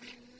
في